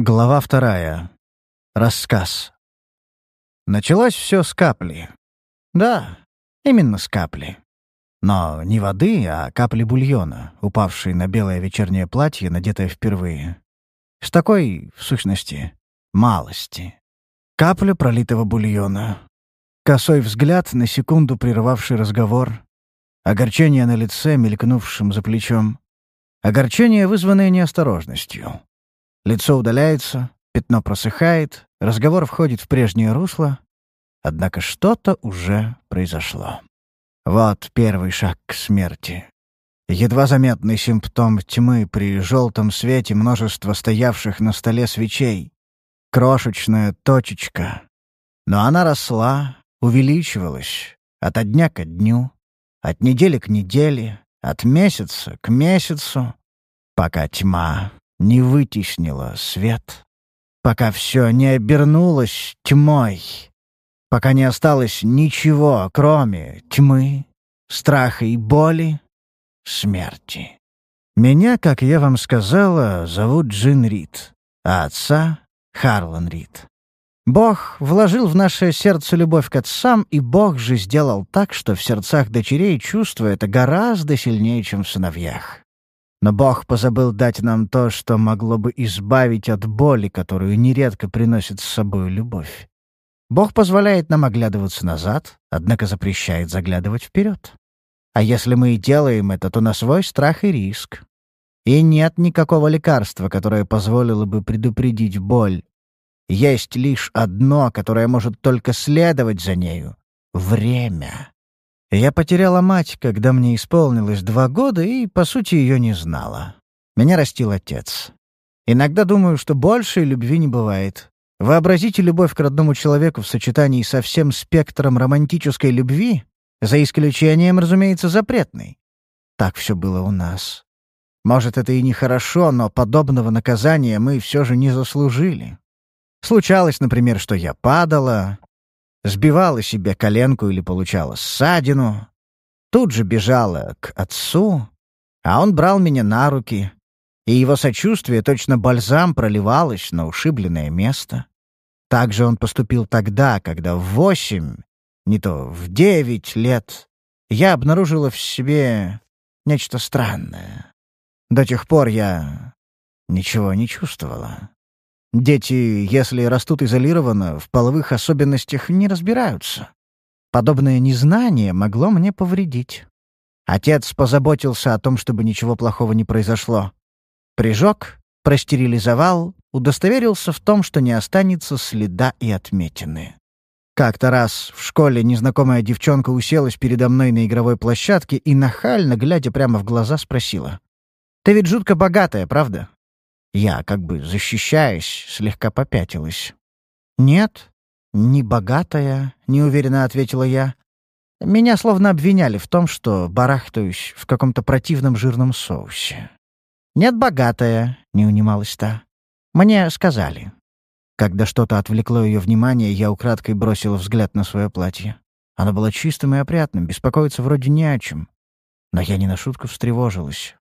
Глава вторая. Рассказ. Началось все с капли. Да, именно с капли. Но не воды, а капли бульона, упавшей на белое вечернее платье, надетое впервые. С такой, в сущности, малости. Капля пролитого бульона. Косой взгляд, на секунду прервавший разговор. Огорчение на лице, мелькнувшим за плечом. Огорчение, вызванное неосторожностью. Лицо удаляется, пятно просыхает, разговор входит в прежнее русло. Однако что-то уже произошло. Вот первый шаг к смерти. Едва заметный симптом тьмы при желтом свете множества стоявших на столе свечей. Крошечная точечка. Но она росла, увеличивалась от дня ко дню, от недели к неделе, от месяца к месяцу, пока тьма не вытеснила свет, пока все не обернулось тьмой, пока не осталось ничего, кроме тьмы, страха и боли, смерти. Меня, как я вам сказала, зовут Джин Рид, а отца — Харлан Рид. Бог вложил в наше сердце любовь к отцам, и Бог же сделал так, что в сердцах дочерей чувство это гораздо сильнее, чем в сыновьях. Но Бог позабыл дать нам то, что могло бы избавить от боли, которую нередко приносит с собой любовь. Бог позволяет нам оглядываться назад, однако запрещает заглядывать вперед. А если мы и делаем это, то на свой страх и риск. И нет никакого лекарства, которое позволило бы предупредить боль. Есть лишь одно, которое может только следовать за нею — время. Я потеряла мать, когда мне исполнилось два года, и, по сути, ее не знала. Меня растил отец. Иногда думаю, что большей любви не бывает. Вообразите любовь к родному человеку в сочетании со всем спектром романтической любви, за исключением, разумеется, запретной. Так все было у нас. Может, это и нехорошо, но подобного наказания мы все же не заслужили. Случалось, например, что я падала, сбивала себе коленку или получала ссадину, тут же бежала к отцу, а он брал меня на руки, и его сочувствие точно бальзам проливалось на ушибленное место. Так же он поступил тогда, когда в восемь, не то в девять лет, я обнаружила в себе нечто странное. До тех пор я ничего не чувствовала. Дети, если растут изолированно, в половых особенностях не разбираются. Подобное незнание могло мне повредить. Отец позаботился о том, чтобы ничего плохого не произошло. Прижег, простерилизовал, удостоверился в том, что не останется следа и отметины. Как-то раз в школе незнакомая девчонка уселась передо мной на игровой площадке и, нахально, глядя прямо в глаза, спросила. «Ты ведь жутко богатая, правда?» Я, как бы защищаясь, слегка попятилась. «Нет, не богатая», — неуверенно ответила я. Меня словно обвиняли в том, что барахтаюсь в каком-то противном жирном соусе. «Нет, богатая», — не унималась та. «Мне сказали». Когда что-то отвлекло ее внимание, я украдкой бросила взгляд на свое платье. Оно было чистым и опрятным, беспокоиться вроде не о чем. Но я не на шутку встревожилась.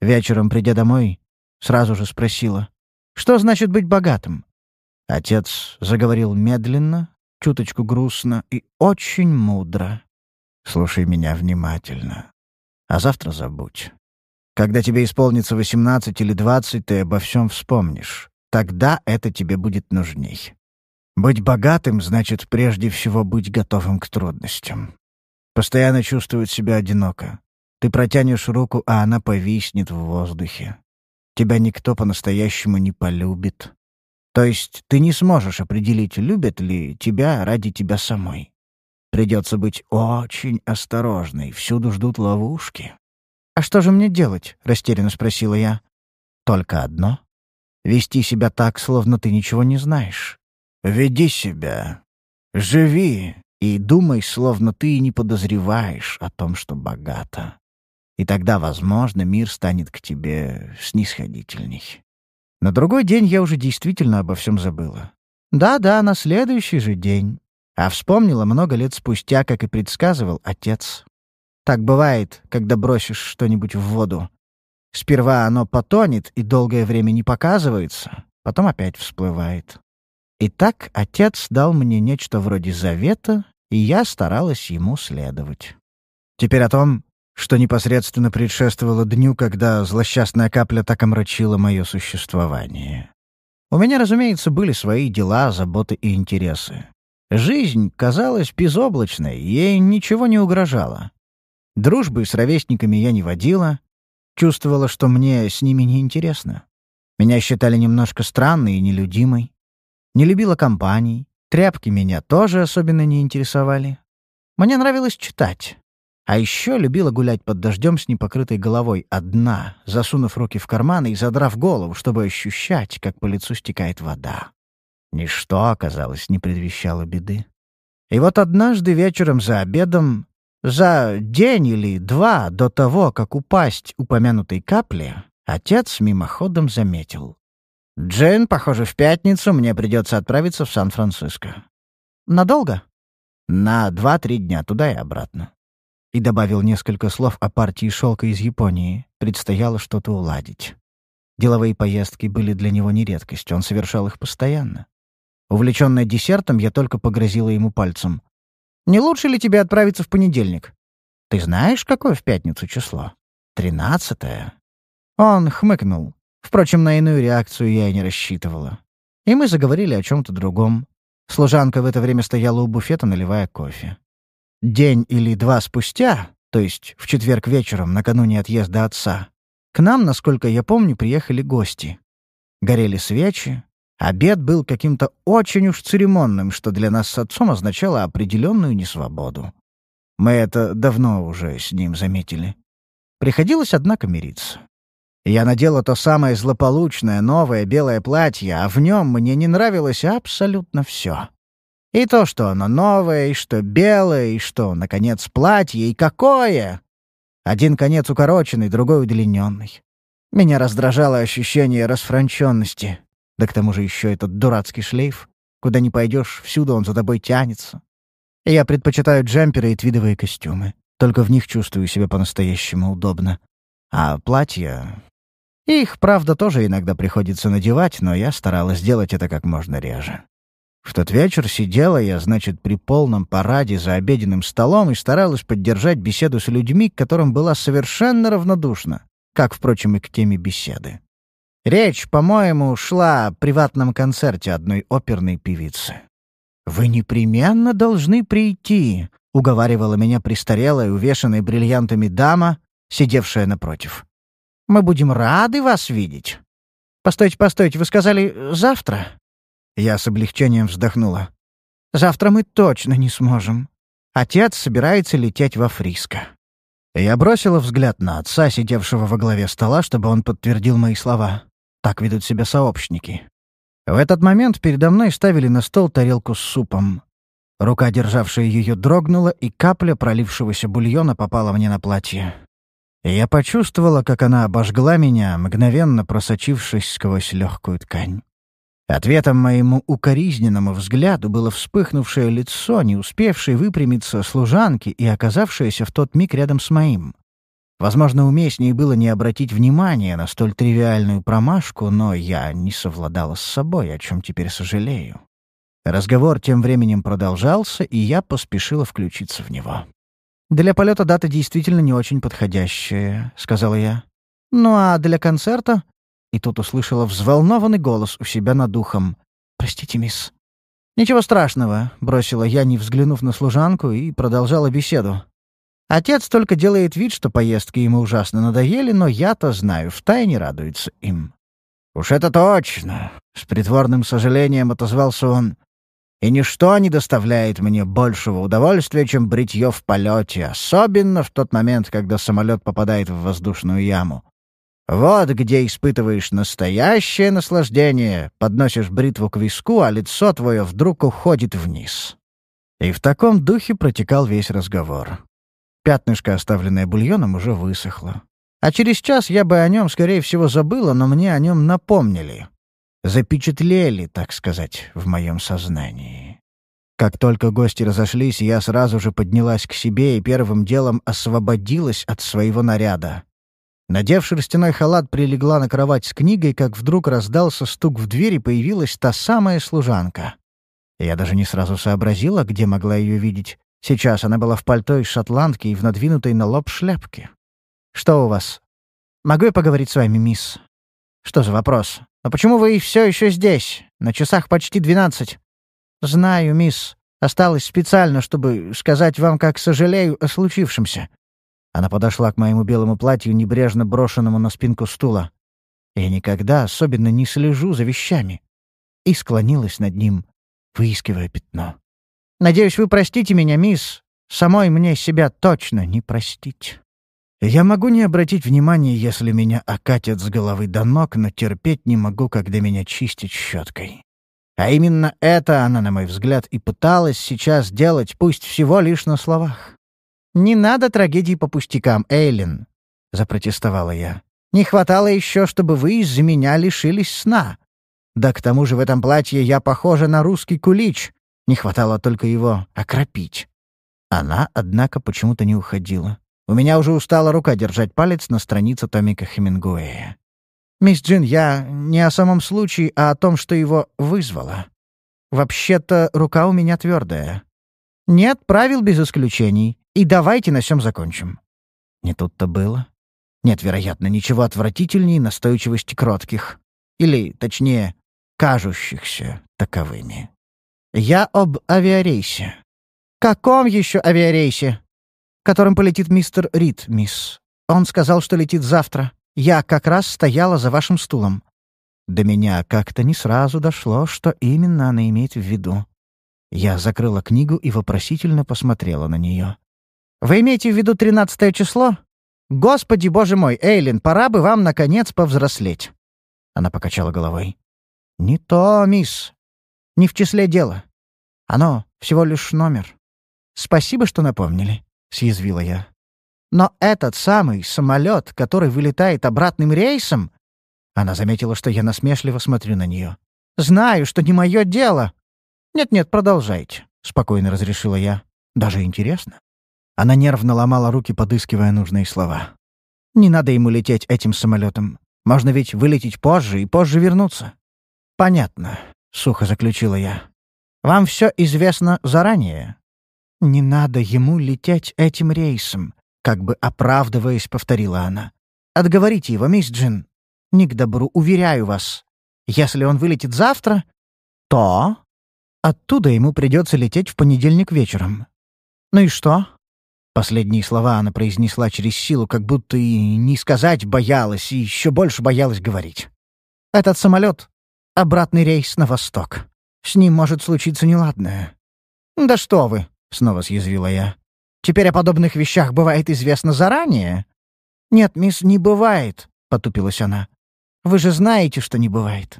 Вечером, придя домой, Сразу же спросила. «Что значит быть богатым?» Отец заговорил медленно, чуточку грустно и очень мудро. «Слушай меня внимательно. А завтра забудь. Когда тебе исполнится восемнадцать или двадцать, ты обо всем вспомнишь. Тогда это тебе будет нужней. Быть богатым значит прежде всего быть готовым к трудностям. Постоянно чувствовать себя одиноко. Ты протянешь руку, а она повиснет в воздухе. Тебя никто по-настоящему не полюбит. То есть ты не сможешь определить, любят ли тебя ради тебя самой. Придется быть очень осторожной, всюду ждут ловушки. «А что же мне делать?» — растерянно спросила я. «Только одно. Вести себя так, словно ты ничего не знаешь. Веди себя. Живи и думай, словно ты не подозреваешь о том, что богата. И тогда, возможно, мир станет к тебе снисходительней. На другой день я уже действительно обо всем забыла. Да-да, на следующий же день. А вспомнила много лет спустя, как и предсказывал отец. Так бывает, когда бросишь что-нибудь в воду. Сперва оно потонет и долгое время не показывается, потом опять всплывает. И так отец дал мне нечто вроде завета, и я старалась ему следовать. Теперь о том, что непосредственно предшествовало дню, когда злосчастная капля так омрачила мое существование. У меня, разумеется, были свои дела, заботы и интересы. Жизнь казалась безоблачной, ей ничего не угрожало. Дружбы с ровесниками я не водила, чувствовала, что мне с ними неинтересно. Меня считали немножко странной и нелюдимой. Не любила компаний, тряпки меня тоже особенно не интересовали. Мне нравилось читать. А еще любила гулять под дождем с непокрытой головой одна, засунув руки в карманы и задрав голову, чтобы ощущать, как по лицу стекает вода. Ничто, оказалось, не предвещало беды. И вот однажды вечером за обедом, за день или два до того, как упасть упомянутой капли, отец мимоходом заметил. «Джейн, похоже, в пятницу мне придется отправиться в Сан-Франциско». «Надолго?» «На два-три дня, туда и обратно» и добавил несколько слов о партии шелка из Японии. Предстояло что-то уладить. Деловые поездки были для него не редкость, он совершал их постоянно. Увлеченная десертом, я только погрозила ему пальцем. «Не лучше ли тебе отправиться в понедельник?» «Ты знаешь, какое в пятницу число?» «Тринадцатое». Он хмыкнул. Впрочем, на иную реакцию я и не рассчитывала. И мы заговорили о чем-то другом. Служанка в это время стояла у буфета, наливая кофе. День или два спустя, то есть в четверг вечером, накануне отъезда отца, к нам, насколько я помню, приехали гости. Горели свечи. Обед был каким-то очень уж церемонным, что для нас с отцом означало определенную несвободу. Мы это давно уже с ним заметили. Приходилось, однако, мириться. Я надела то самое злополучное новое белое платье, а в нем мне не нравилось абсолютно все. И то, что оно новое, и что белое, и что, наконец, платье, и какое! Один конец укороченный, другой удлиненный. Меня раздражало ощущение расфранченности. Да к тому же еще этот дурацкий шлейф. Куда ни пойдешь, всюду он за тобой тянется. Я предпочитаю джемперы и твидовые костюмы. Только в них чувствую себя по-настоящему удобно. А платья... Их, правда, тоже иногда приходится надевать, но я старалась сделать это как можно реже. В тот вечер сидела я, значит, при полном параде за обеденным столом и старалась поддержать беседу с людьми, к которым была совершенно равнодушна, как, впрочем, и к теме беседы. Речь, по-моему, шла о приватном концерте одной оперной певицы. «Вы непременно должны прийти», — уговаривала меня престарелая, увешанная бриллиантами дама, сидевшая напротив. «Мы будем рады вас видеть». «Постойте, постойте, вы сказали завтра?» Я с облегчением вздохнула. «Завтра мы точно не сможем. Отец собирается лететь во Фриско». Я бросила взгляд на отца, сидевшего во главе стола, чтобы он подтвердил мои слова. Так ведут себя сообщники. В этот момент передо мной ставили на стол тарелку с супом. Рука, державшая ее, дрогнула, и капля пролившегося бульона попала мне на платье. Я почувствовала, как она обожгла меня, мгновенно просочившись сквозь легкую ткань. Ответом моему укоризненному взгляду было вспыхнувшее лицо, не успевшее выпрямиться служанки и оказавшееся в тот миг рядом с моим. Возможно, уместнее было не обратить внимания на столь тривиальную промашку, но я не совладала с собой, о чем теперь сожалею. Разговор тем временем продолжался, и я поспешила включиться в него. «Для полета дата действительно не очень подходящая», — сказала я. «Ну а для концерта и тут услышала взволнованный голос у себя над ухом. «Простите, мисс». «Ничего страшного», — бросила я, не взглянув на служанку, и продолжала беседу. Отец только делает вид, что поездки ему ужасно надоели, но я-то знаю, втайне радуется им. «Уж это точно!» — с притворным сожалением отозвался он. «И ничто не доставляет мне большего удовольствия, чем бритье в полете, особенно в тот момент, когда самолет попадает в воздушную яму. Вот где испытываешь настоящее наслаждение, подносишь бритву к виску, а лицо твое вдруг уходит вниз. И в таком духе протекал весь разговор. Пятнышко, оставленное бульоном, уже высохло. А через час я бы о нем, скорее всего, забыла, но мне о нем напомнили. Запечатлели, так сказать, в моем сознании. Как только гости разошлись, я сразу же поднялась к себе и первым делом освободилась от своего наряда. Надев шерстяной халат, прилегла на кровать с книгой, как вдруг раздался стук в дверь, и появилась та самая служанка. Я даже не сразу сообразила, где могла ее видеть. Сейчас она была в пальто из шотландки и в надвинутой на лоб шляпке. «Что у вас?» «Могу я поговорить с вами, мисс?» «Что за вопрос? А почему вы все еще здесь? На часах почти двенадцать». «Знаю, мисс. Осталось специально, чтобы сказать вам, как сожалею о случившемся. Она подошла к моему белому платью, небрежно брошенному на спинку стула. Я никогда особенно не слежу за вещами. И склонилась над ним, выискивая пятно. «Надеюсь, вы простите меня, мисс. Самой мне себя точно не простить». Я могу не обратить внимания, если меня окатят с головы до ног, но терпеть не могу, когда меня чистят щеткой. А именно это она, на мой взгляд, и пыталась сейчас делать, пусть всего лишь на словах. «Не надо трагедий по пустякам, Эйлин», — запротестовала я. «Не хватало еще, чтобы вы из-за меня лишились сна. Да к тому же в этом платье я похожа на русский кулич. Не хватало только его окропить». Она, однако, почему-то не уходила. У меня уже устала рука держать палец на странице томика Хемингуэя. «Мисс Джин, я не о самом случае, а о том, что его вызвало. Вообще-то рука у меня твердая. Нет правил без исключений. И давайте на всем закончим». Не тут-то было. Нет, вероятно, ничего отвратительнее настойчивости кротких. Или, точнее, кажущихся таковыми. Я об авиарейсе. «Каком еще авиарейсе?» «Которым полетит мистер Рид, мисс. Он сказал, что летит завтра. Я как раз стояла за вашим стулом». До меня как-то не сразу дошло, что именно она имеет в виду. Я закрыла книгу и вопросительно посмотрела на нее. Вы имеете в виду тринадцатое число? Господи, боже мой, Эйлин, пора бы вам, наконец, повзрослеть. Она покачала головой. Не то, мисс. Не в числе дела. Оно всего лишь номер. Спасибо, что напомнили, съязвила я. Но этот самый самолет, который вылетает обратным рейсом... Она заметила, что я насмешливо смотрю на нее. «Знаю, что не мое дело». «Нет-нет, продолжайте», — спокойно разрешила я. «Даже интересно». Она нервно ломала руки, подыскивая нужные слова. «Не надо ему лететь этим самолетом. Можно ведь вылететь позже и позже вернуться». «Понятно», — сухо заключила я. «Вам все известно заранее». «Не надо ему лететь этим рейсом», — как бы оправдываясь, повторила она. «Отговорите его, мисс Джин. Не к добру, уверяю вас. Если он вылетит завтра, то...» Оттуда ему придется лететь в понедельник вечером. «Ну и что? Последние слова она произнесла через силу, как будто и не сказать боялась, и еще больше боялась говорить. «Этот самолет — обратный рейс на восток. С ним может случиться неладное». «Да что вы!» — снова съязвила я. «Теперь о подобных вещах бывает известно заранее?» «Нет, мисс, не бывает», — потупилась она. «Вы же знаете, что не бывает.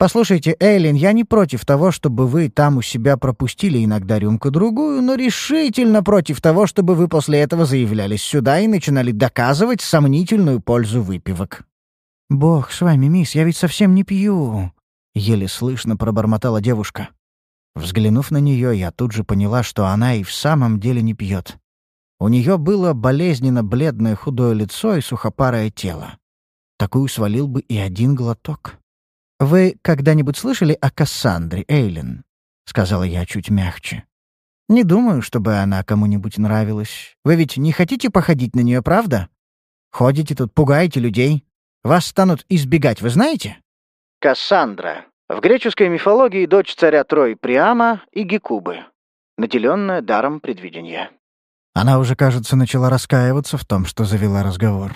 «Послушайте, Эйлин, я не против того, чтобы вы там у себя пропустили иногда рюмку-другую, но решительно против того, чтобы вы после этого заявлялись сюда и начинали доказывать сомнительную пользу выпивок». «Бог с вами, мисс, я ведь совсем не пью», — еле слышно пробормотала девушка. Взглянув на нее, я тут же поняла, что она и в самом деле не пьет. У нее было болезненно бледное худое лицо и сухопарое тело. Такую свалил бы и один глоток. «Вы когда-нибудь слышали о Кассандре, Эйлин?» — сказала я чуть мягче. «Не думаю, чтобы она кому-нибудь нравилась. Вы ведь не хотите походить на нее, правда? Ходите тут, пугаете людей. Вас станут избегать, вы знаете?» Кассандра. В греческой мифологии дочь царя Трой Приама и Гекубы, наделенная даром предвидения. Она уже, кажется, начала раскаиваться в том, что завела разговор.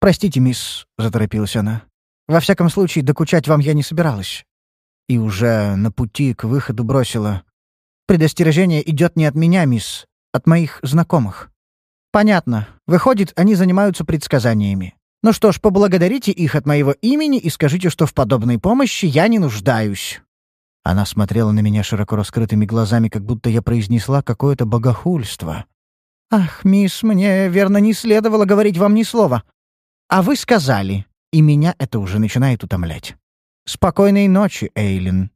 «Простите, мисс», — заторопилась она. Во всяком случае, докучать вам я не собиралась. И уже на пути к выходу бросила. Предостережение идет не от меня, мисс, от моих знакомых. Понятно. Выходит, они занимаются предсказаниями. Ну что ж, поблагодарите их от моего имени и скажите, что в подобной помощи я не нуждаюсь. Она смотрела на меня широко раскрытыми глазами, как будто я произнесла какое-то богохульство. «Ах, мисс, мне, верно, не следовало говорить вам ни слова. А вы сказали, и меня это уже начинает утомлять. «Спокойной ночи, Эйлин».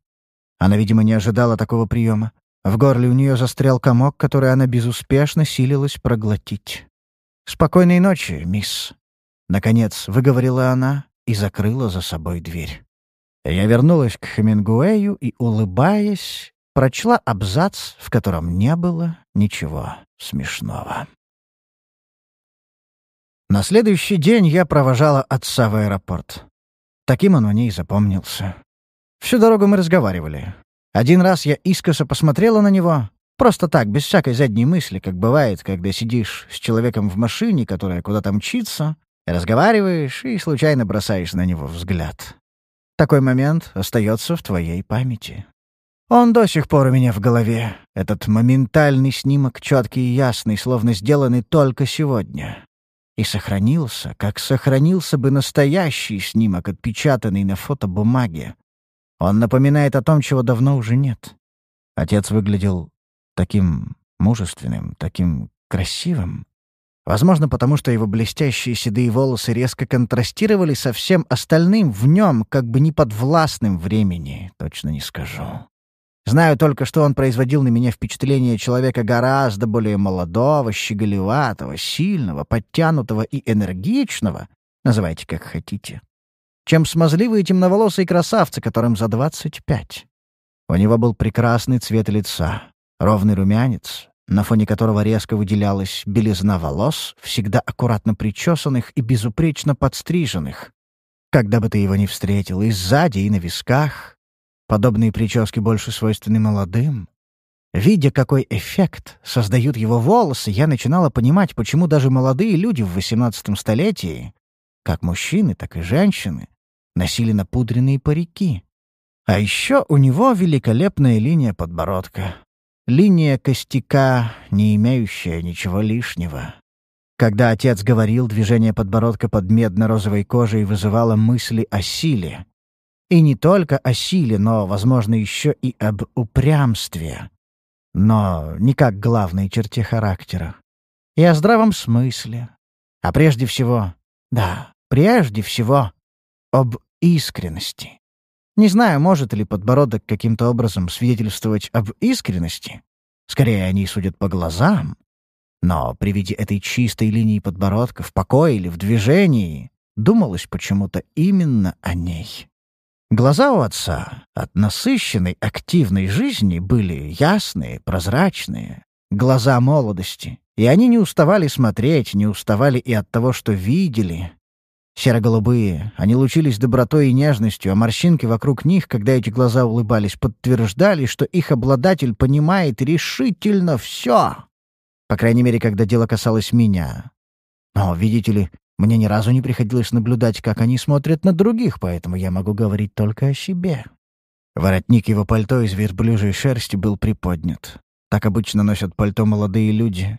Она, видимо, не ожидала такого приема. В горле у нее застрял комок, который она безуспешно силилась проглотить. «Спокойной ночи, мисс». — наконец выговорила она и закрыла за собой дверь. Я вернулась к Хемингуэю и, улыбаясь, прочла абзац, в котором не было ничего смешного. На следующий день я провожала отца в аэропорт. Таким он мне и запомнился. Всю дорогу мы разговаривали. Один раз я искоса посмотрела на него, просто так, без всякой задней мысли, как бывает, когда сидишь с человеком в машине, которая куда-то мчится, разговариваешь и случайно бросаешь на него взгляд. Такой момент остается в твоей памяти. Он до сих пор у меня в голове. Этот моментальный снимок, четкий и ясный, словно сделанный только сегодня. И сохранился, как сохранился бы настоящий снимок, отпечатанный на фотобумаге. Он напоминает о том, чего давно уже нет. Отец выглядел таким мужественным, таким красивым. Возможно, потому что его блестящие седые волосы резко контрастировали со всем остальным в нем, как бы неподвластным времени, точно не скажу. Знаю только, что он производил на меня впечатление человека гораздо более молодого, щеголеватого, сильного, подтянутого и энергичного, называйте как хотите, чем смазливые темноволосые красавцы, которым за двадцать пять. У него был прекрасный цвет лица, ровный румянец, на фоне которого резко выделялась белизна волос, всегда аккуратно причесанных и безупречно подстриженных. Когда бы ты его ни встретил, и сзади, и на висках, подобные прически больше свойственны молодым. Видя, какой эффект создают его волосы, я начинала понимать, почему даже молодые люди в XVIII столетии, как мужчины, так и женщины, носили напудренные парики. А еще у него великолепная линия подбородка. Линия костяка, не имеющая ничего лишнего. Когда отец говорил, движение подбородка под медно-розовой кожей вызывало мысли о силе. И не только о силе, но, возможно, еще и об упрямстве. Но не как главной черте характера. И о здравом смысле. А прежде всего, да, прежде всего, об искренности. Не знаю, может ли подбородок каким-то образом свидетельствовать об искренности. Скорее, они судят по глазам. Но при виде этой чистой линии подбородка в покое или в движении думалось почему-то именно о ней. Глаза у отца от насыщенной активной жизни были ясные, прозрачные. Глаза молодости. И они не уставали смотреть, не уставали и от того, что видели, Серо-голубые, они лучились добротой и нежностью, а морщинки вокруг них, когда эти глаза улыбались, подтверждали, что их обладатель понимает решительно все. По крайней мере, когда дело касалось меня. Но, видите ли, мне ни разу не приходилось наблюдать, как они смотрят на других, поэтому я могу говорить только о себе. Воротник его пальто из верблюжьей шерсти был приподнят. Так обычно носят пальто молодые люди.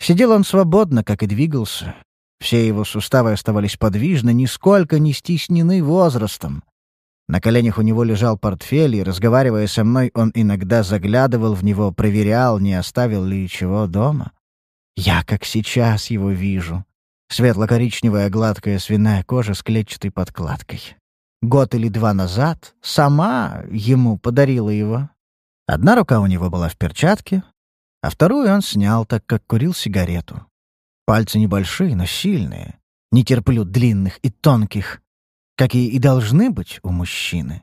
Сидел он свободно, как и двигался, все его суставы оставались подвижны, нисколько не стеснены возрастом. На коленях у него лежал портфель, и, разговаривая со мной, он иногда заглядывал в него, проверял, не оставил ли чего дома. Я, как сейчас, его вижу. Светло-коричневая гладкая свиная кожа с клетчатой подкладкой. Год или два назад сама ему подарила его. Одна рука у него была в перчатке, а вторую он снял, так как курил сигарету. Пальцы небольшие, но сильные. Не терплю длинных и тонких, какие и должны быть у мужчины.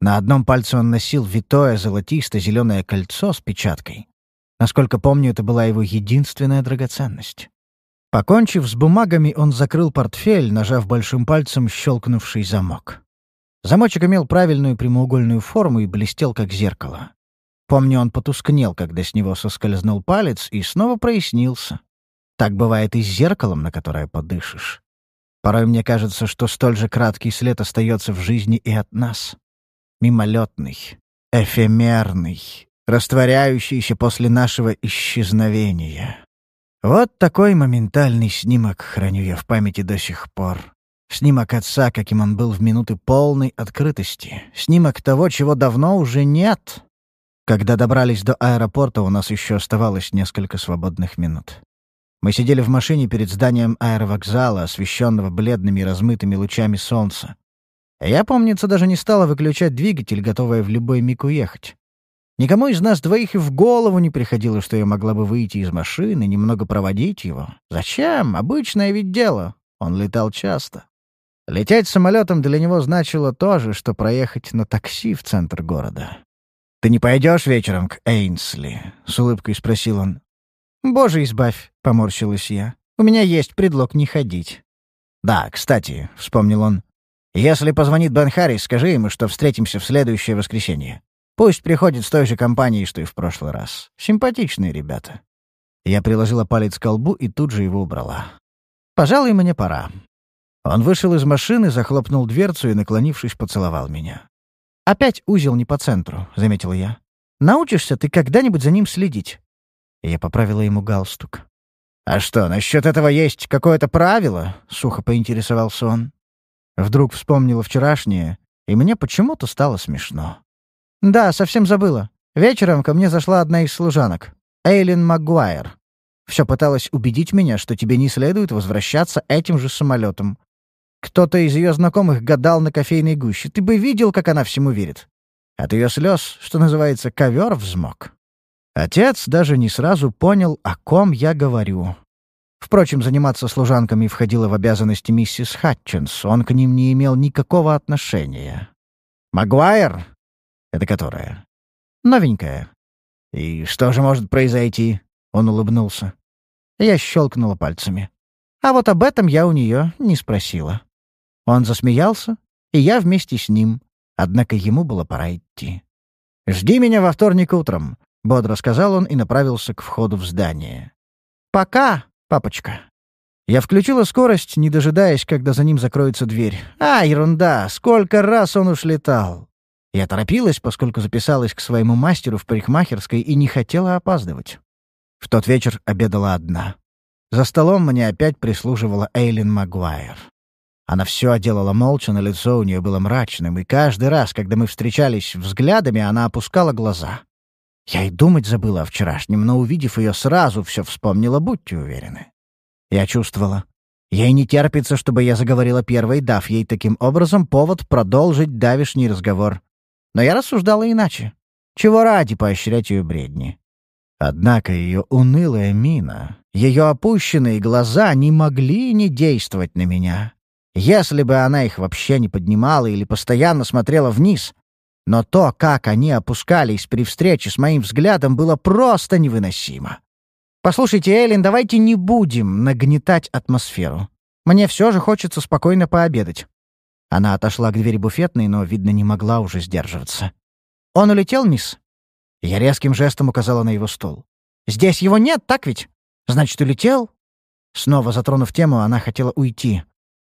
На одном пальце он носил витое золотисто-зеленое кольцо с печаткой. Насколько помню, это была его единственная драгоценность. Покончив с бумагами, он закрыл портфель, нажав большим пальцем щелкнувший замок. Замочек имел правильную прямоугольную форму и блестел, как зеркало. Помню, он потускнел, когда с него соскользнул палец, и снова прояснился. Так бывает и с зеркалом, на которое подышишь. Порой мне кажется, что столь же краткий след остается в жизни и от нас. Мимолетный, эфемерный, растворяющийся после нашего исчезновения. Вот такой моментальный снимок храню я в памяти до сих пор. Снимок отца, каким он был в минуты полной открытости. Снимок того, чего давно уже нет. Когда добрались до аэропорта, у нас еще оставалось несколько свободных минут. Мы сидели в машине перед зданием аэровокзала, освещенного бледными и размытыми лучами солнца. Я, помнится, даже не стала выключать двигатель, готовая в любой миг уехать. Никому из нас двоих и в голову не приходило, что я могла бы выйти из машины, немного проводить его. Зачем? Обычное ведь дело. Он летал часто. Лететь самолетом для него значило то же, что проехать на такси в центр города. «Ты не пойдешь вечером к Эйнсли?» — с улыбкой спросил он. «Боже, избавь!» — поморщилась я. «У меня есть предлог не ходить». «Да, кстати», — вспомнил он, — «если позвонит Бен Харрис, скажи ему, что встретимся в следующее воскресенье. Пусть приходит с той же компанией, что и в прошлый раз. Симпатичные ребята». Я приложила палец к колбу и тут же его убрала. «Пожалуй, мне пора». Он вышел из машины, захлопнул дверцу и, наклонившись, поцеловал меня. «Опять узел не по центру», — заметил я. «Научишься ты когда-нибудь за ним следить?» Я поправила ему галстук. «А что, насчет этого есть какое-то правило?» — сухо поинтересовался он. Вдруг вспомнила вчерашнее, и мне почему-то стало смешно. «Да, совсем забыла. Вечером ко мне зашла одна из служанок, Эйлин Магуайр. Все пыталась убедить меня, что тебе не следует возвращаться этим же самолетом. Кто-то из ее знакомых гадал на кофейной гуще. Ты бы видел, как она всему верит. От ее слез, что называется, ковер взмок. Отец даже не сразу понял, о ком я говорю. Впрочем, заниматься служанками входило в обязанности миссис Хатчинс. Он к ним не имел никакого отношения. «Магуайр?» «Это которая?» «Новенькая». «И что же может произойти?» Он улыбнулся. Я щелкнула пальцами. А вот об этом я у нее не спросила. Он засмеялся, и я вместе с ним. Однако ему было пора идти. «Жди меня во вторник утром», — бодро сказал он и направился к входу в здание. «Пока, папочка». Я включила скорость, не дожидаясь, когда за ним закроется дверь. А, ерунда, сколько раз он уж летал. Я торопилась, поскольку записалась к своему мастеру в парикмахерской и не хотела опаздывать. В тот вечер обедала одна. За столом мне опять прислуживала Эйлин Магуайр. Она все делала молча, на лицо у нее было мрачным, и каждый раз, когда мы встречались взглядами, она опускала глаза. Я и думать забыла о вчерашнем, но, увидев ее, сразу все вспомнила, будьте уверены. Я чувствовала. Ей не терпится, чтобы я заговорила первой, дав ей таким образом повод продолжить давишний разговор. Но я рассуждала иначе. Чего ради поощрять ее бредни? Однако ее унылая мина, ее опущенные глаза не могли не действовать на меня. Если бы она их вообще не поднимала или постоянно смотрела вниз. Но то, как они опускались при встрече с моим взглядом, было просто невыносимо. «Послушайте, Эллен, давайте не будем нагнетать атмосферу. Мне все же хочется спокойно пообедать». Она отошла к двери буфетной, но, видно, не могла уже сдерживаться. «Он улетел, мисс?» Я резким жестом указала на его стол. «Здесь его нет, так ведь? Значит, улетел?» Снова затронув тему, она хотела уйти.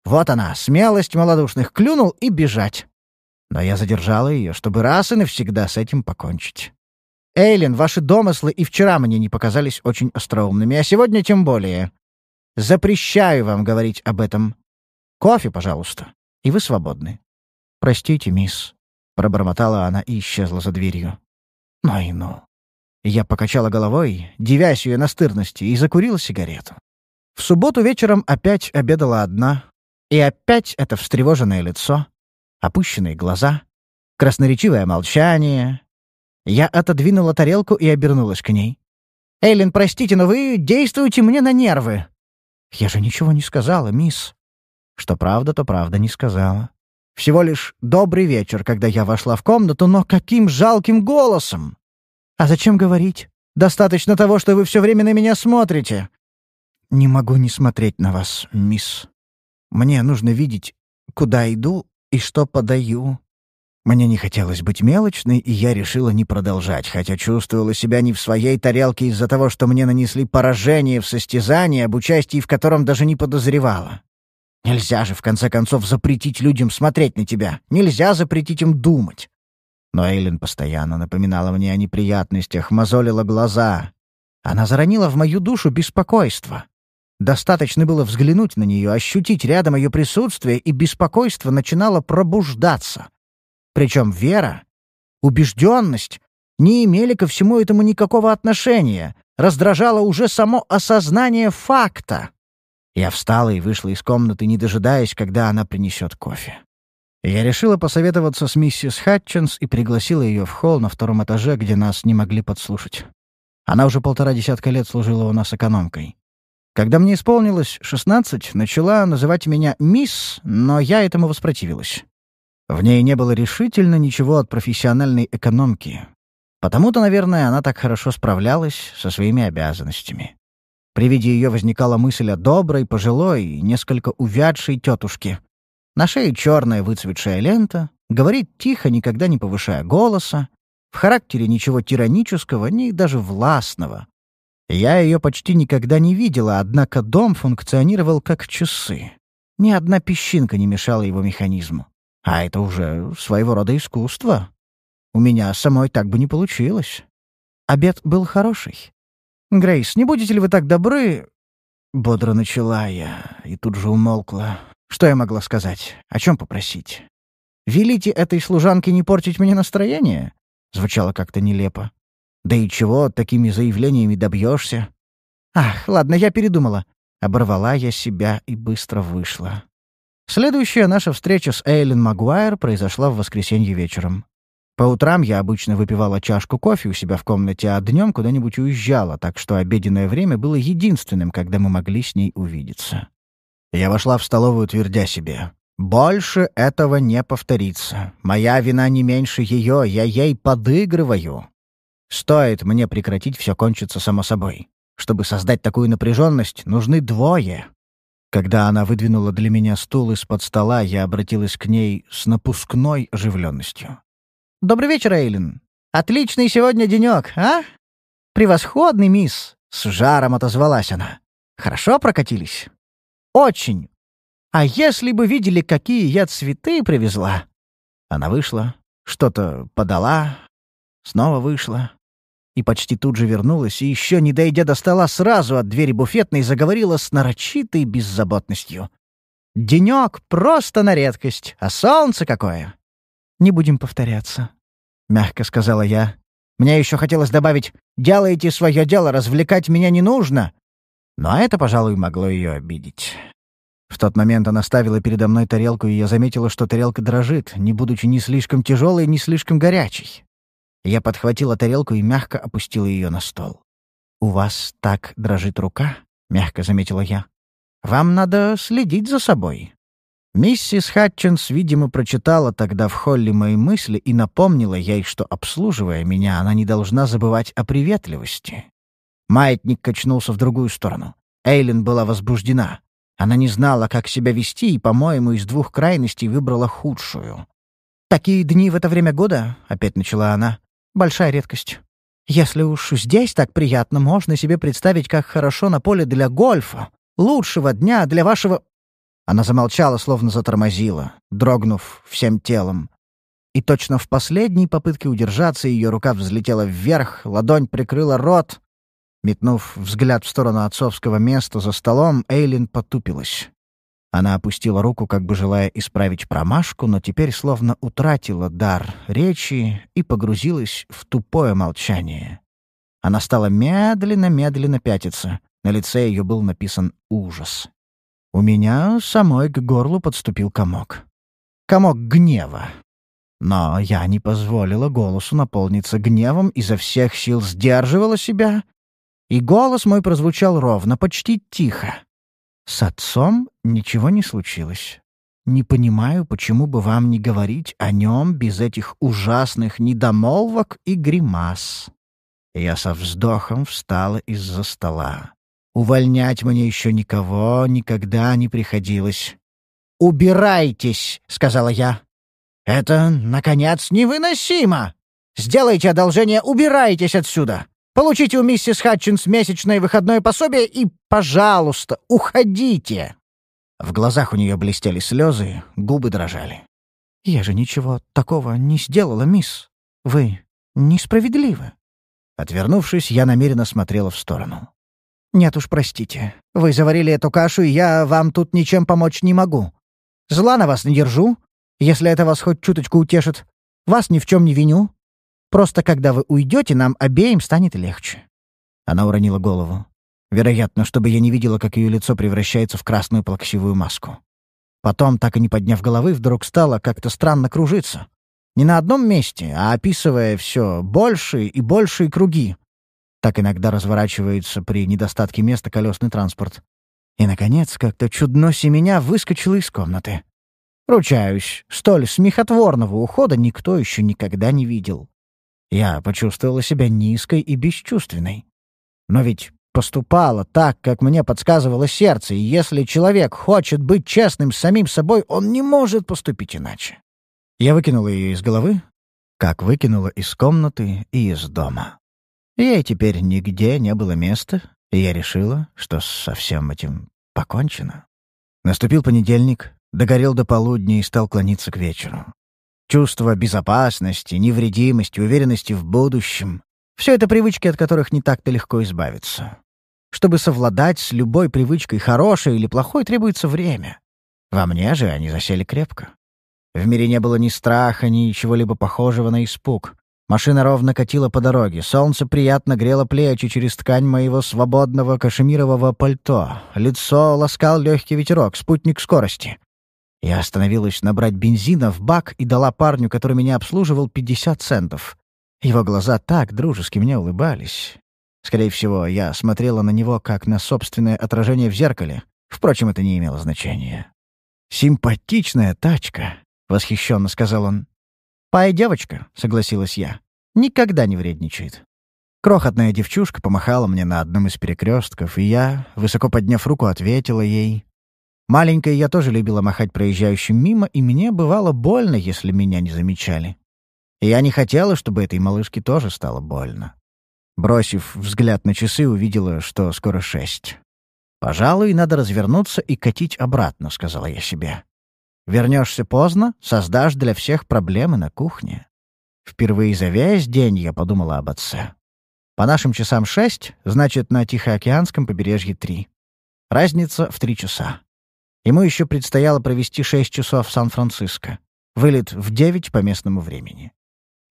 Вот она, смелость малодушных, клюнул и бежать. Но я задержала ее, чтобы раз и навсегда с этим покончить. Эйлин, ваши домыслы и вчера мне не показались очень остроумными, а сегодня тем более. Запрещаю вам говорить об этом. Кофе, пожалуйста, и вы свободны. Простите, мисс, — пробормотала она и исчезла за дверью. Ну и ну. Я покачала головой, девясь ее настырности, и закурила сигарету. В субботу вечером опять обедала одна, и опять это встревоженное лицо, опущенные глаза, красноречивое молчание. Я отодвинула тарелку и обернулась к ней. «Эйлин, простите, но вы действуете мне на нервы». «Я же ничего не сказала, мисс». Что правда, то правда не сказала. Всего лишь «добрый вечер», когда я вошла в комнату, но каким жалким голосом! «А зачем говорить? Достаточно того, что вы все время на меня смотрите». «Не могу не смотреть на вас, мисс». Мне нужно видеть, куда иду и что подаю. Мне не хотелось быть мелочной, и я решила не продолжать, хотя чувствовала себя не в своей тарелке из-за того, что мне нанесли поражение в состязании, об участии в котором даже не подозревала. Нельзя же, в конце концов, запретить людям смотреть на тебя. Нельзя запретить им думать. Но Эйлин постоянно напоминала мне о неприятностях, мозолила глаза. Она заронила в мою душу беспокойство. Достаточно было взглянуть на нее, ощутить рядом ее присутствие, и беспокойство начинало пробуждаться. Причем вера, убежденность не имели ко всему этому никакого отношения, раздражало уже само осознание факта. Я встала и вышла из комнаты, не дожидаясь, когда она принесет кофе. Я решила посоветоваться с миссис Хатчинс и пригласила ее в холл на втором этаже, где нас не могли подслушать. Она уже полтора десятка лет служила у нас экономкой. Когда мне исполнилось 16, начала называть меня «мисс», но я этому воспротивилась. В ней не было решительно ничего от профессиональной экономки. Потому-то, наверное, она так хорошо справлялась со своими обязанностями. При виде ее возникала мысль о доброй, пожилой, несколько увядшей тетушке. На шее черная выцветшая лента, говорит тихо, никогда не повышая голоса, в характере ничего тиранического, ни даже властного. Я ее почти никогда не видела, однако дом функционировал как часы. Ни одна песчинка не мешала его механизму. А это уже своего рода искусство. У меня самой так бы не получилось. Обед был хороший. «Грейс, не будете ли вы так добры...» Бодро начала я и тут же умолкла. Что я могла сказать? О чем попросить? «Велите этой служанке не портить мне настроение?» Звучало как-то нелепо. «Да и чего такими заявлениями добьешься?» «Ах, ладно, я передумала». Оборвала я себя и быстро вышла. Следующая наша встреча с Эйлин Магуайр произошла в воскресенье вечером. По утрам я обычно выпивала чашку кофе у себя в комнате, а днем куда-нибудь уезжала, так что обеденное время было единственным, когда мы могли с ней увидеться. Я вошла в столовую, твердя себе. «Больше этого не повторится. Моя вина не меньше ее, я ей подыгрываю. Стоит мне прекратить, все кончится само собой. Чтобы создать такую напряженность, нужны двое». Когда она выдвинула для меня стул из-под стола, я обратилась к ней с напускной оживленностью. «Добрый вечер, Эйлин. Отличный сегодня денек, а?» «Превосходный, мисс!» — с жаром отозвалась она. «Хорошо прокатились?» «Очень. А если бы видели, какие я цветы привезла?» Она вышла, что-то подала, снова вышла и почти тут же вернулась, и еще, не дойдя до стола, сразу от двери буфетной заговорила с нарочитой беззаботностью. «Денек просто на редкость, а солнце какое!» Не будем повторяться», — мягко сказала я. «Мне еще хотелось добавить, делайте свое дело, развлекать меня не нужно». Но это, пожалуй, могло ее обидеть. В тот момент она ставила передо мной тарелку, и я заметила, что тарелка дрожит, не будучи ни слишком тяжелой, ни слишком горячей. Я подхватила тарелку и мягко опустила ее на стол. «У вас так дрожит рука?» — мягко заметила я. «Вам надо следить за собой. Миссис Хатчинс, видимо, прочитала тогда в холле мои мысли и напомнила ей, что, обслуживая меня, она не должна забывать о приветливости. Маятник качнулся в другую сторону. Эйлин была возбуждена. Она не знала, как себя вести, и, по-моему, из двух крайностей выбрала худшую. «Такие дни в это время года», — опять начала она, — «большая редкость. Если уж здесь так приятно, можно себе представить, как хорошо на поле для гольфа. Лучшего дня для вашего она замолчала, словно затормозила, дрогнув всем телом. И точно в последней попытке удержаться ее рука взлетела вверх, ладонь прикрыла рот. Метнув взгляд в сторону отцовского места за столом, Эйлин потупилась. Она опустила руку, как бы желая исправить промашку, но теперь словно утратила дар речи и погрузилась в тупое молчание. Она стала медленно-медленно пятиться. На лице ее был написан ужас. У меня самой к горлу подступил комок. Комок гнева. Но я не позволила голосу наполниться гневом, изо всех сил сдерживала себя, и голос мой прозвучал ровно, почти тихо. С отцом ничего не случилось. Не понимаю, почему бы вам не говорить о нем без этих ужасных недомолвок и гримас. Я со вздохом встала из-за стола. Увольнять мне еще никого никогда не приходилось. «Убирайтесь!» — сказала я. «Это, наконец, невыносимо! Сделайте одолжение, убирайтесь отсюда! Получите у миссис Хатчинс месячное выходное пособие и, пожалуйста, уходите!» В глазах у нее блестели слезы, губы дрожали. «Я же ничего такого не сделала, мисс. Вы несправедливы». Отвернувшись, я намеренно смотрела в сторону. «Нет уж, простите. Вы заварили эту кашу, и я вам тут ничем помочь не могу. Зла на вас не держу, если это вас хоть чуточку утешит. Вас ни в чем не виню. Просто когда вы уйдете, нам обеим станет легче». Она уронила голову. Вероятно, чтобы я не видела, как ее лицо превращается в красную плаксивую маску. Потом, так и не подняв головы, вдруг стало как-то странно кружиться. Не на одном месте, а описывая все большие и большие круги, так иногда разворачивается при недостатке места колесный транспорт. И, наконец, как-то чудно меня выскочила из комнаты. Ручаюсь, столь смехотворного ухода никто еще никогда не видел. Я почувствовала себя низкой и бесчувственной. Но ведь поступала так, как мне подсказывало сердце, и если человек хочет быть честным с самим собой, он не может поступить иначе. Я выкинула ее из головы, как выкинула из комнаты и из дома. Ей теперь нигде не было места, и я решила, что со всем этим покончено. Наступил понедельник, догорел до полудня и стал клониться к вечеру. Чувство безопасности, невредимости, уверенности в будущем — все это привычки, от которых не так-то легко избавиться. Чтобы совладать с любой привычкой, хорошей или плохой, требуется время. Во мне же они засели крепко. В мире не было ни страха, ни чего-либо похожего на испуг. Машина ровно катила по дороге. Солнце приятно грело плечи через ткань моего свободного кашемирового пальто. Лицо ласкал легкий ветерок, спутник скорости. Я остановилась набрать бензина в бак и дала парню, который меня обслуживал, 50 центов. Его глаза так дружески мне улыбались. Скорее всего, я смотрела на него как на собственное отражение в зеркале. Впрочем, это не имело значения. «Симпатичная тачка», — восхищенно сказал он. «Пай девочка», — согласилась я. «Никогда не вредничает». Крохотная девчушка помахала мне на одном из перекрестков, и я, высоко подняв руку, ответила ей. Маленькая я тоже любила махать проезжающим мимо, и мне бывало больно, если меня не замечали. И я не хотела, чтобы этой малышке тоже стало больно. Бросив взгляд на часы, увидела, что скоро шесть. «Пожалуй, надо развернуться и катить обратно», — сказала я себе. Вернешься поздно, создашь для всех проблемы на кухне. Впервые за весь день я подумала об отце. По нашим часам шесть, значит, на Тихоокеанском побережье три. Разница в три часа. Ему еще предстояло провести шесть часов в Сан-Франциско. Вылет в девять по местному времени.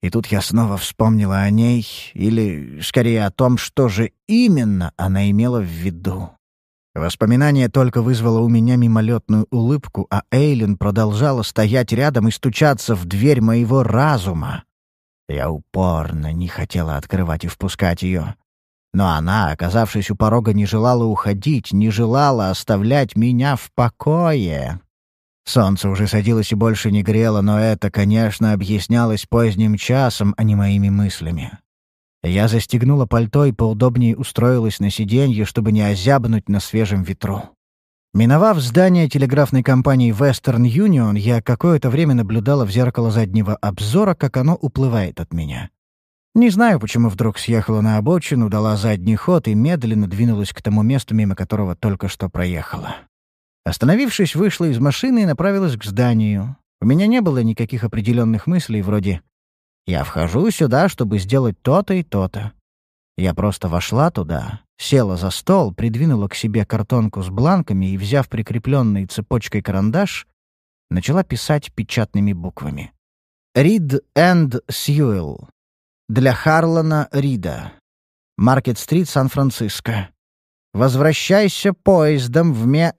И тут я снова вспомнила о ней, или, скорее, о том, что же именно она имела в виду. Воспоминание только вызвало у меня мимолетную улыбку, а Эйлин продолжала стоять рядом и стучаться в дверь моего разума. Я упорно не хотела открывать и впускать ее. Но она, оказавшись у порога, не желала уходить, не желала оставлять меня в покое. Солнце уже садилось и больше не грело, но это, конечно, объяснялось поздним часом, а не моими мыслями. Я застегнула пальто и поудобнее устроилась на сиденье, чтобы не озябнуть на свежем ветру. Миновав здание телеграфной компании Western Union, я какое-то время наблюдала в зеркало заднего обзора, как оно уплывает от меня. Не знаю, почему вдруг съехала на обочину, дала задний ход и медленно двинулась к тому месту, мимо которого только что проехала. Остановившись, вышла из машины и направилась к зданию. У меня не было никаких определенных мыслей вроде я вхожу сюда, чтобы сделать то-то и то-то. Я просто вошла туда, села за стол, придвинула к себе картонку с бланками и, взяв прикрепленный цепочкой карандаш, начала писать печатными буквами. «Рид энд Сьюэлл. Для Харлана Рида. Маркет-стрит, Сан-Франциско. Возвращайся поездом в ме...»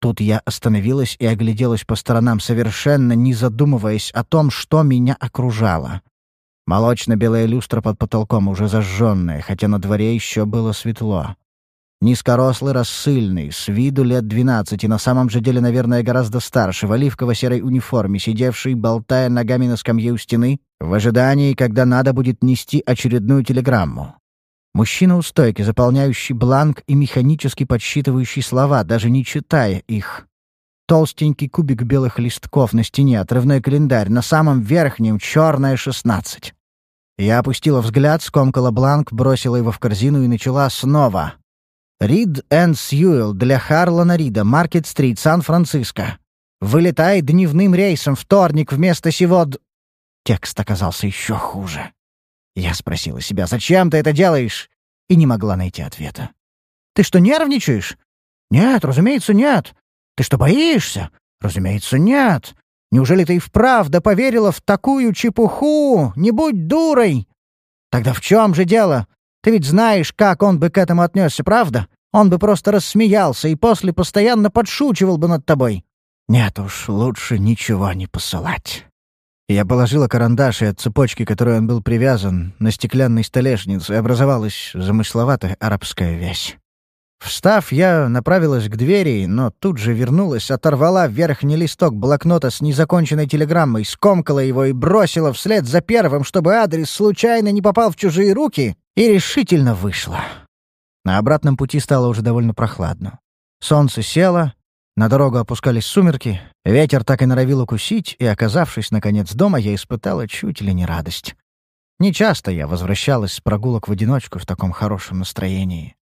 Тут я остановилась и огляделась по сторонам, совершенно не задумываясь о том, что меня окружало. Молочно-белая люстра под потолком, уже зажженная, хотя на дворе еще было светло. Низкорослый, рассыльный, с виду лет двенадцати, на самом же деле, наверное, гораздо старше, в оливково-серой униформе, сидевший, болтая ногами на скамье у стены, в ожидании, когда надо будет нести очередную телеграмму. Мужчина у стойки, заполняющий бланк и механически подсчитывающий слова, даже не читая их. Толстенький кубик белых листков на стене, отрывной календарь, на самом верхнем черная шестнадцать. Я опустила взгляд, скомкала бланк, бросила его в корзину и начала снова. «Рид энд Сьюэлл для Харлана Рида, Маркет-стрит, Сан-Франциско. Вылетает дневным рейсом вторник вместо сегод...» Текст оказался еще хуже. Я спросила себя, «Зачем ты это делаешь?» и не могла найти ответа. «Ты что, нервничаешь?» «Нет, разумеется, нет. Ты что, боишься?» «Разумеется, нет. Неужели ты и вправду поверила в такую чепуху? Не будь дурой!» «Тогда в чем же дело? Ты ведь знаешь, как он бы к этому отнесся, правда? Он бы просто рассмеялся и после постоянно подшучивал бы над тобой». «Нет уж, лучше ничего не посылать». Я положила карандаш и от цепочки, которой он был привязан, на стеклянной столешнице, и образовалась замысловатая арабская вязь. Встав, я направилась к двери, но тут же вернулась, оторвала верхний листок блокнота с незаконченной телеграммой, скомкала его и бросила вслед за первым, чтобы адрес случайно не попал в чужие руки, и решительно вышла. На обратном пути стало уже довольно прохладно. Солнце село, на дорогу опускались сумерки, ветер так и норовил укусить, и, оказавшись, наконец, дома, я испытала чуть ли не радость. Нечасто я возвращалась с прогулок в одиночку в таком хорошем настроении.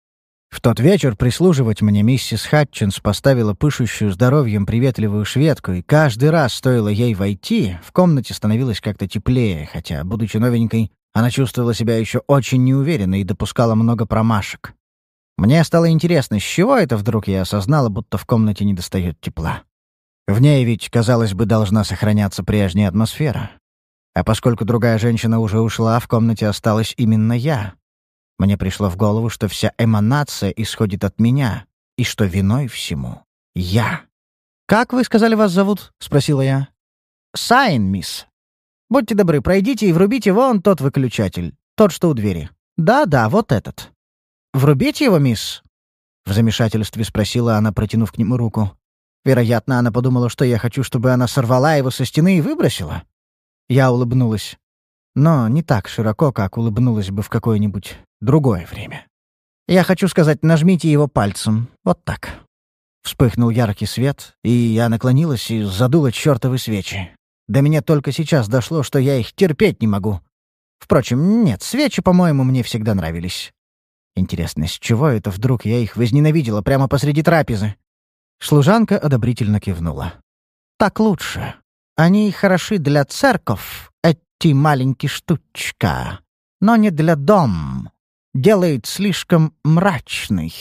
В тот вечер прислуживать мне миссис Хатчинс поставила пышущую здоровьем приветливую шведку, и каждый раз, стоило ей войти, в комнате становилось как-то теплее, хотя, будучи новенькой, она чувствовала себя еще очень неуверенно и допускала много промашек. Мне стало интересно, с чего это вдруг я осознала, будто в комнате недостает тепла. В ней ведь, казалось бы, должна сохраняться прежняя атмосфера. А поскольку другая женщина уже ушла, в комнате осталась именно я. Мне пришло в голову, что вся эманация исходит от меня, и что виной всему — я. «Как вы сказали, вас зовут?» — спросила я. «Сайн, мисс. Будьте добры, пройдите и врубите вон тот выключатель, тот, что у двери. Да-да, вот этот. Врубите его, мисс?» В замешательстве спросила она, протянув к нему руку. Вероятно, она подумала, что я хочу, чтобы она сорвала его со стены и выбросила. Я улыбнулась. Но не так широко, как улыбнулась бы в какое-нибудь другое время. Я хочу сказать, нажмите его пальцем. Вот так. Вспыхнул яркий свет, и я наклонилась и задула чертовы свечи. До меня только сейчас дошло, что я их терпеть не могу. Впрочем, нет, свечи, по-моему, мне всегда нравились. Интересно, с чего это вдруг я их возненавидела прямо посреди трапезы? Служанка одобрительно кивнула. «Так лучше. Они хороши для церков, эти маленькие штучка, но не для дом делает слишком мрачный.